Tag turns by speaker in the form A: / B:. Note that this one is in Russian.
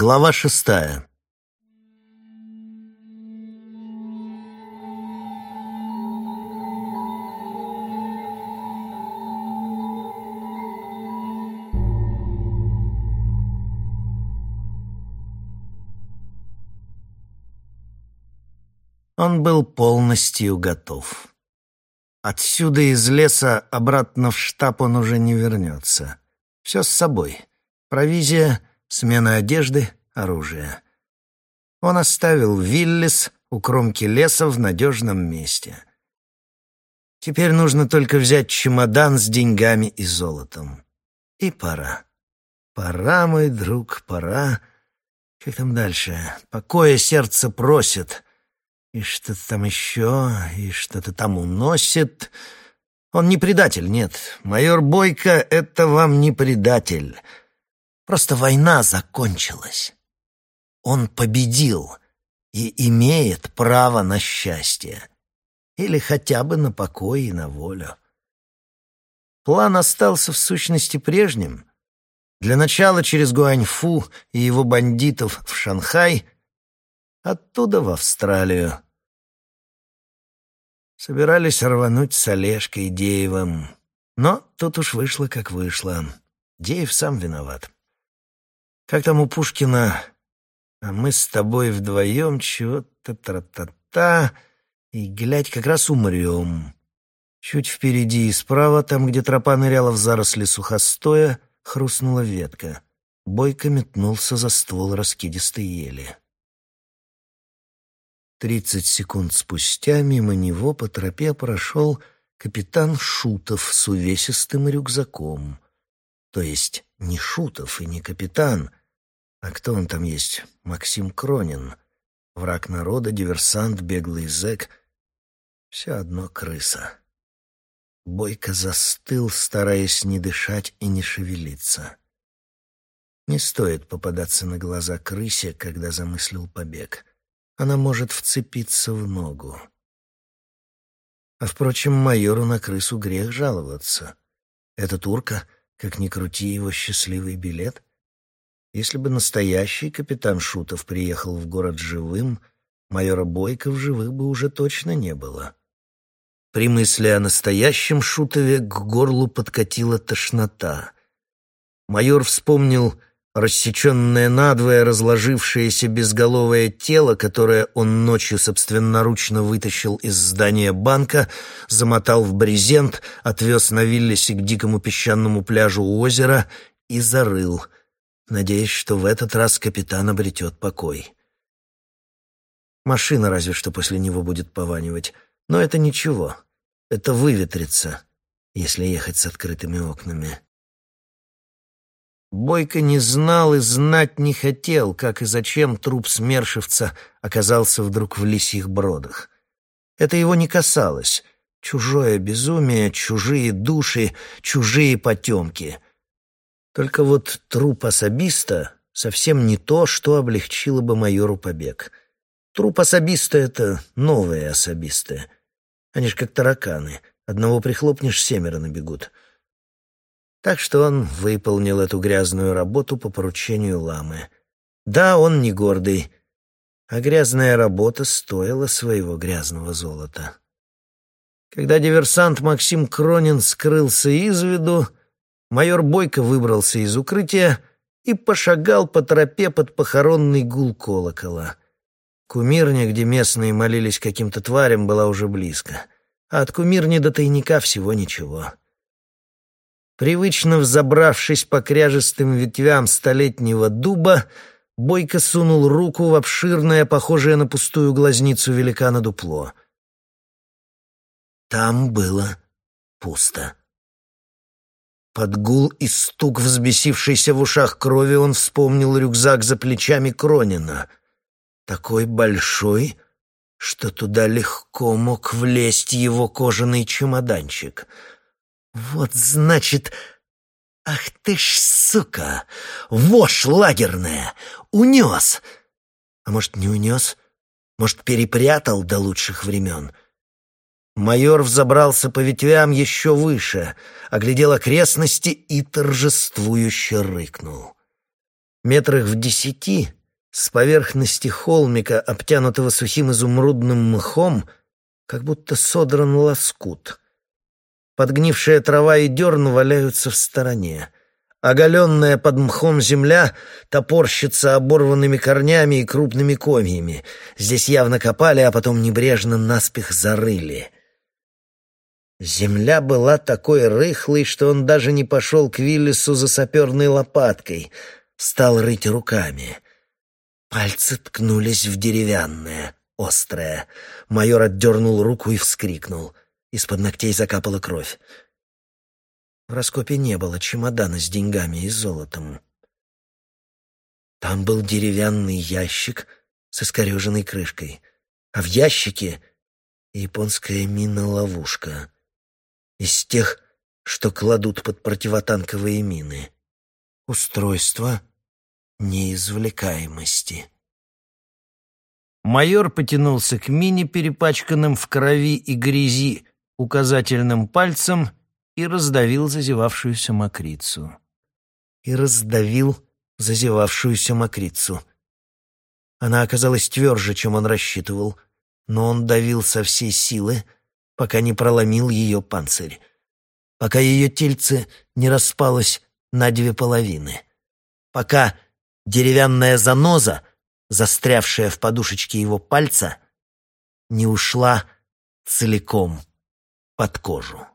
A: Глава шестая. Он был полностью готов. Отсюда из леса обратно в штаб он уже не вернется. Все с собой. Провизия, смена одежды, оружие. Он оставил Виллис у кромки леса в надежном месте. Теперь нужно только взять чемодан с деньгами и золотом. И пора. Пора, мой друг, пора. Как там дальше? Покоя сердце просит. И что-то там еще, и что-то там уносит. Он не предатель, нет. Майор Бойко — это вам не предатель. Просто война закончилась. Он победил и имеет право на счастье. Или хотя бы на покой и на волю. План остался в сущности прежним. Для начала через Гуаньфу и его бандитов в Шанхай, оттуда в Австралию. Собирались рвануть с Олежкой Деевым, но тут уж вышло, как вышло. Деев сам виноват. Как там у Пушкина? А мы с тобой вдвоем чего-то тра-та-та, и, глядь, как раз умрем. Чуть впереди и справа, там, где тропа ныряла в заросли сухостоя, хрустнула ветка. Бойко метнулся за ствол раскидистой ели. Тридцать секунд спустя мимо него по тропе прошел капитан Шутов с увесистым рюкзаком. То есть не Шутов и не капитан, а кто он там есть? Максим Кронин. Враг народа, диверсант, беглый зэк. Все одно крыса. Бойко застыл, стараясь не дышать и не шевелиться. Не стоит попадаться на глаза крысе, когда замыслил побег. Она может вцепиться в ногу. А, впрочем, майору на крысу грех жаловаться. Эта турка, как ни крути, его счастливый билет — если бы настоящий капитан Шутов приехал в город живым, майора Бойко в живых бы уже точно не было. При мысли о настоящем Шутове к горлу подкатила тошнота. Майор вспомнил рассеченное надвое разложившееся безголовое тело, которое он ночью собственноручно вытащил из здания банка, замотал в брезент, отвез на Виллисе к дикому песчаному пляжу у озера и зарыл — надеясь, что в этот раз капитан обретет покой. Машина разве что после него будет пованивать, но это ничего, это выветрится, если ехать с открытыми окнами. Бойко не знал и знать не хотел, как и зачем труп смершивца оказался вдруг в лисьих бродах. Это его не касалось. Чужое безумие, чужие души, чужие потемки — только вот труп особиста совсем не то, что облегчило бы майору побег. Труп особиста — это новые особисты. Они ж как тараканы. Одного прихлопнешь, семеро набегут. Так что он выполнил эту грязную работу по поручению ламы. Да, он не гордый, а грязная работа стоила своего грязного золота. Когда диверсант Максим Кронин скрылся из виду, майор Бойко выбрался из укрытия и пошагал по тропе под похоронный гул колокола. Кумирня, где местные молились каким-то тварям, была уже близко, а от кумирни до тайника всего ничего. Привычно взобравшись по кряжестым ветвям столетнего дуба, Бойко сунул руку в обширное, похожее на пустую глазницу великана дупло. Там было пусто. Под гул и стук взбесившейся в ушах крови он вспомнил рюкзак за плечами Кронина. Такой большой, что туда легко мог влезть его кожаный чемоданчик. Вот значит... Ах ты ж сука! Вошь лагерная! Унес! А может, не унес? Может, перепрятал до лучших времен? Майор взобрался по ветвям еще выше, оглядел окрестности и торжествующе рыкнул. Метрах в десяти с поверхности холмика, обтянутого сухим изумрудным мхом, как будто содран лоскут. Подгнившая трава и дерн валяются в стороне. Оголенная под мхом земля топорщится оборванными корнями и крупными комьями. Здесь явно копали, а потом небрежно наспех зарыли. Земля была такой рыхлой, что он даже не пошел к Виллису за саперной лопаткой — стал рыть руками. Пальцы ткнулись в деревянное, острое. Майор отдернул руку и вскрикнул. Из-под ногтей закапала кровь. В раскопе не было чемодана с деньгами и золотом. Там был деревянный ящик с искореженной крышкой, а в ящике — японская мина-ловушка. Из тех, что кладут под противотанковые мины. Устройство неизвлекаемости. Майор потянулся к мине, перепачканным в крови и грязи, указательным пальцем и раздавил зазевавшуюся мокрицу. И раздавил зазевавшуюся мокрицу. Она оказалась тверже, чем он рассчитывал, но он давил со всей силы, пока не проломил ее панцирь, пока ее тельце не распалось на две половины, пока Деревянная заноза, застрявшая в подушечке его пальца, не ушла целиком под кожу.